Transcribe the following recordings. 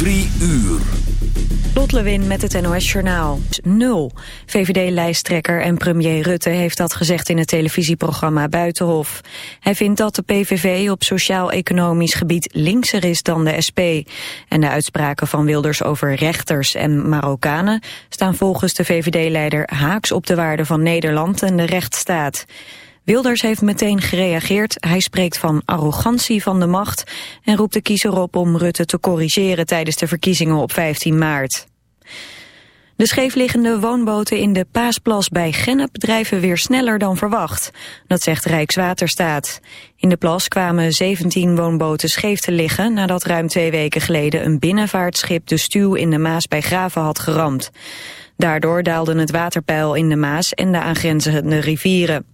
Drie uur. Lot Lewin met het NOS Journaal. Nul. VVD-lijsttrekker en premier Rutte heeft dat gezegd in het televisieprogramma Buitenhof. Hij vindt dat de PVV op sociaal-economisch gebied linkser is dan de SP. En de uitspraken van Wilders over rechters en Marokkanen staan volgens de VVD-leider haaks op de waarde van Nederland en de rechtsstaat. Wilders heeft meteen gereageerd. Hij spreekt van arrogantie van de macht en roept de kiezer op om Rutte te corrigeren tijdens de verkiezingen op 15 maart. De scheefliggende woonboten in de Paasplas bij Gennep drijven weer sneller dan verwacht. Dat zegt Rijkswaterstaat. In de plas kwamen 17 woonboten scheef te liggen nadat ruim twee weken geleden een binnenvaartschip de stuw in de Maas bij Graven had geramd. Daardoor daalde het waterpeil in de Maas en de aangrenzende rivieren.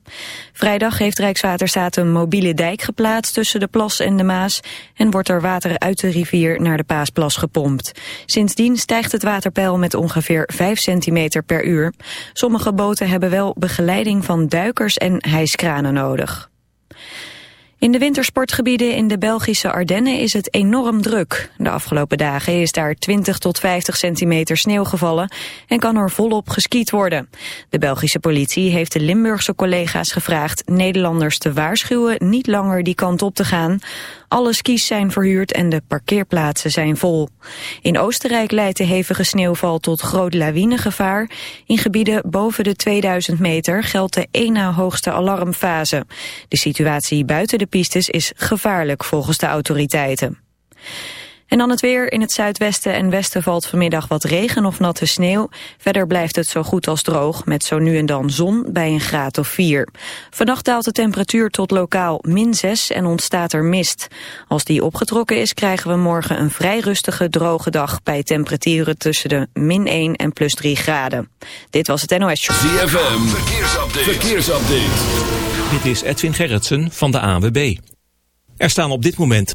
Vrijdag heeft Rijkswaterstaat een mobiele dijk geplaatst tussen de plas en de Maas en wordt er water uit de rivier naar de Paasplas gepompt. Sindsdien stijgt het waterpeil met ongeveer 5 centimeter per uur. Sommige boten hebben wel begeleiding van duikers en hijskranen nodig. In de wintersportgebieden in de Belgische Ardennen is het enorm druk. De afgelopen dagen is daar 20 tot 50 centimeter sneeuw gevallen en kan er volop geskiet worden. De Belgische politie heeft de Limburgse collega's gevraagd Nederlanders te waarschuwen niet langer die kant op te gaan. Alle skis zijn verhuurd en de parkeerplaatsen zijn vol. In Oostenrijk leidt de hevige sneeuwval tot groot lawinegevaar. In gebieden boven de 2000 meter geldt de één na hoogste alarmfase. De situatie buiten de pistes is gevaarlijk volgens de autoriteiten. En dan het weer. In het zuidwesten en westen valt vanmiddag wat regen of natte sneeuw. Verder blijft het zo goed als droog, met zo nu en dan zon bij een graad of 4. Vannacht daalt de temperatuur tot lokaal min 6 en ontstaat er mist. Als die opgetrokken is, krijgen we morgen een vrij rustige, droge dag... bij temperaturen tussen de min 1 en plus 3 graden. Dit was het NOS Show. ZFM, verkeersupdate. verkeersupdate. Dit is Edwin Gerritsen van de ANWB. Er staan op dit moment...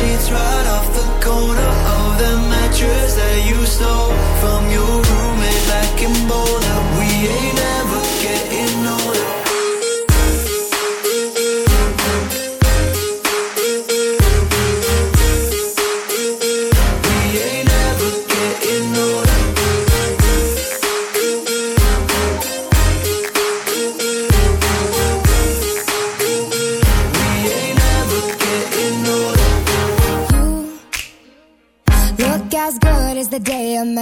sheets right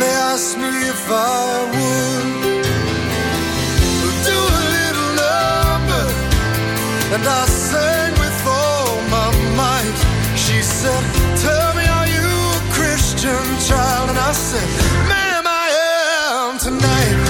they ask me if I would do a little number, and I sing with all my might. She said, Tell me, are you a Christian child? And I said, Ma'am, I am tonight.